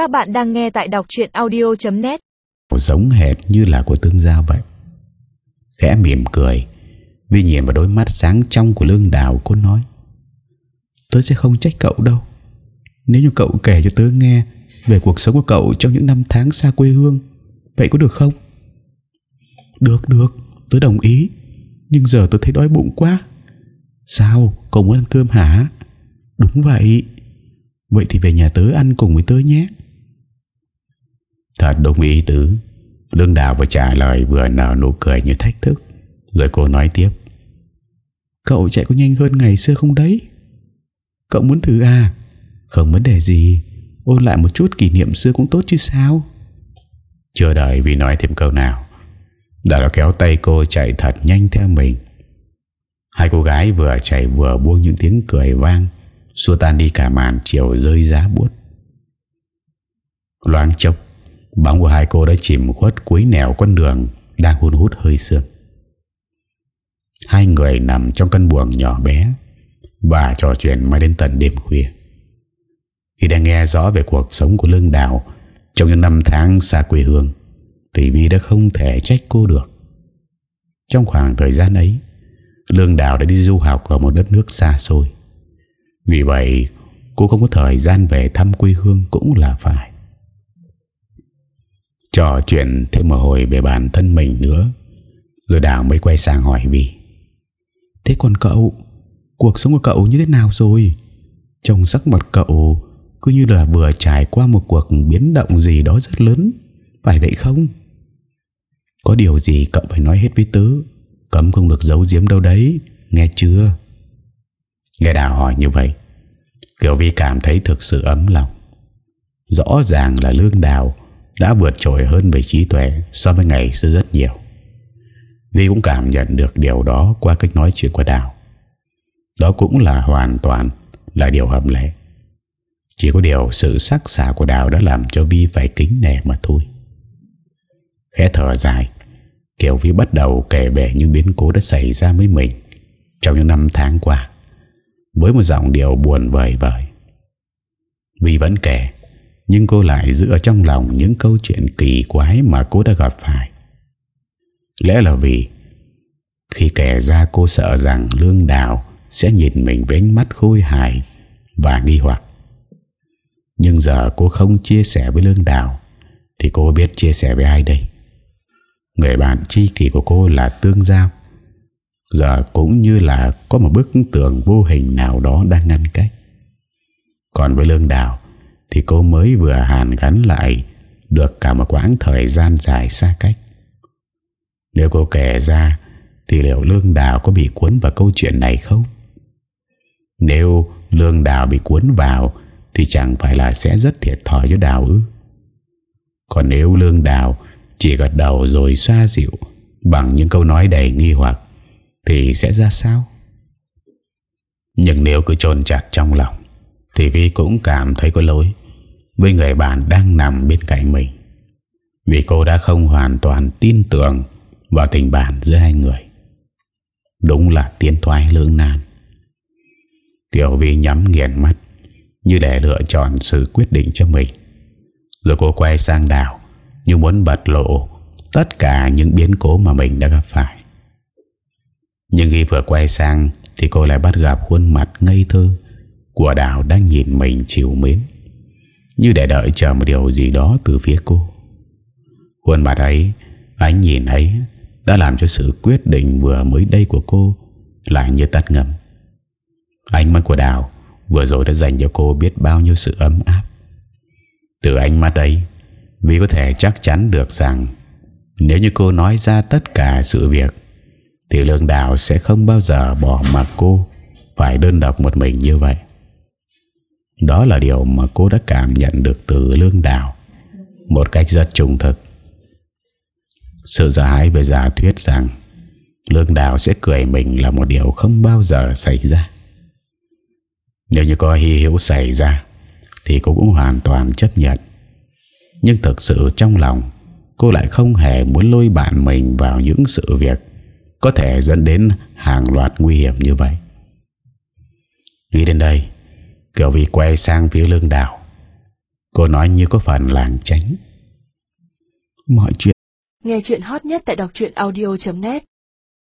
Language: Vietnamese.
Các bạn đang nghe tại đọc chuyện audio.net Giống hệt như là của tương giao vậy. Khẽ mỉm cười Vì nhìn vào đôi mắt sáng trong của lương đào, Cô nói, Tớ sẽ không trách cậu đâu. Nếu như cậu kể cho tớ nghe Về cuộc sống của cậu trong những năm tháng xa quê hương, Vậy có được không? Được được, Tớ đồng ý. Nhưng giờ tớ thấy đói bụng quá. Sao? Cậu muốn ăn cơm hả? Đúng vậy. Vậy thì về nhà tớ ăn cùng với tớ nhé. Thật đúng ý tứ. Lương Đào vừa trả lời vừa nở nụ cười như thách thức. Rồi cô nói tiếp. Cậu chạy có nhanh hơn ngày xưa không đấy? Cậu muốn thử à? Không vấn đề gì. Ôn lại một chút kỷ niệm xưa cũng tốt chứ sao? Chưa đợi vì nói thêm câu nào Đã kéo tay cô chạy thật nhanh theo mình. Hai cô gái vừa chạy vừa buông những tiếng cười vang, Xua tan đi cả màn chiều rơi giá buốt. Loáng chốc Bóng của hai cô đã chìm khuất cuối nẻo con đường, Đang hôn hút hơi sương. Hai người nằm trong căn buồng nhỏ bé Và trò chuyện mãi đến tận đêm khuya. Khi đang nghe rõ về cuộc sống của Lương Đào, Trong những năm tháng xa quê hương, Thì Vi đã không thể trách cô được. Trong khoảng thời gian ấy, Lương Đào đã đi du học ở một đất nước xa xôi. Vì vậy, cô không có thời gian về thăm quê hương cũng là phải. Trò chuyện thêm một hồi về bản thân mình nữa. Rồi Đào mới quay sang hỏi Vi Thế còn cậu, Cuộc sống của cậu như thế nào rồi? Trong sắc mặt cậu Cứ như là vừa trải qua một cuộc biến động gì đó rất lớn, Phải vậy không? Có điều gì cậu phải nói hết với tớ Cấm không được giấu giếm đâu đấy, Nghe chưa? Nghe Đào hỏi như vậy, Kiều Vi cảm thấy thực sự ấm lòng. Rõ ràng là Lương Đào đã vượt trội hơn về trí tuệ So với ngày xưa rất nhiều. Vi cũng cảm nhận được điều đó Qua cách nói chuyện của Đào. Đó cũng là hoàn toàn Là điều hợp lệ. Chỉ có điều sự sắc xả của Đào Đã làm cho Vi phải kính nể mà thôi. Khẽ thở dài Kiều Vi bắt đầu kể về những biến cố đã xảy ra với mình trong những năm tháng qua, với một giọng điệu buồn vời vời. Vi vẫn kể nhưng cô lại giữ ở trong lòng những câu chuyện kỳ quái mà cô đã gặp phải. Lẽ là vì khi kể ra cô sợ rằng Lương Đào sẽ nhìn mình với ánh mắt khôi hài và nghi hoặc. Nhưng giờ cô không chia sẻ với Lương Đào thì cô biết chia sẻ với ai đây? Người bạn tri kỷ của cô là Tương Giao Giờ cũng như là có một bức tường vô hình nào đó đang ngăn cách Còn với Lương Đào thì cô mới vừa hàn gắn lại Được cả một quãng thời gian dài xa cách. Nếu cô kể ra, Thì liệu Lương Đào có bị cuốn vào câu chuyện này không? Nếu Lương Đào bị cuốn vào, Thì chẳng phải là sẽ rất thiệt thòi cho Đào ư? Còn nếu Lương Đào chỉ gật đầu rồi xoa dịu Bằng những câu nói đầy nghi hoặc, Thì sẽ ra sao? Nhưng nếu cứ trồn chặt trong lòng, Thì Vi cũng cảm thấy có lỗi. Với người bạn đang nằm bên cạnh mình. Vì cô đã không hoàn toàn tin tưởng Vào tình bạn giữa hai người. Đúng là tiến thoái lưỡng nan. Kiều Vi nhắm nghiền mắt Như để lựa chọn sự quyết định cho mình. Rồi cô quay sang đào như muốn bật lộ tất cả những biến cố mà mình đã gặp phải. Nhưng khi vừa quay sang thì cô lại bắt gặp khuôn mặt ngây thơ của Đào đang nhìn mình chiều mến, như để đợi chờ một điều gì đó từ phía cô. Khuôn mặt ấy, ánh nhìn ấy đã làm cho sự quyết định vừa mới đây của cô lại như tắt ngầm. Ánh mắt của Đào vừa rồi đã dành cho cô biết bao nhiêu sự ấm áp. Từ ánh mắt ấy, vì có thể chắc chắn được rằng Nếu như cô nói ra tất cả sự việc Thì Lương Đào sẽ không bao giờ bỏ mặc cô Phải đơn độc một mình như vậy đó là điều mà cô đã cảm nhận được từ Lương Đào Một cách rất trung thực. Sự giả hãi về giả thuyết rằng Lương Đào sẽ cười mình là một điều không bao giờ xảy ra. Nếu như có hy hữu xảy ra, Thì cô cũng hoàn toàn chấp nhận. Nhưng thực sự trong lòng, Cô lại không hề muốn lôi bạn mình vào những sự việc Có thể dẫn đến hàng loạt nguy hiểm như vậy. Nghĩ đến đây Kiều Vi quay sang phía lương đảo Cô nói như có phần làng tránh. Mọi chuyện Nghe chuyện hot nhất tại đọc audio.net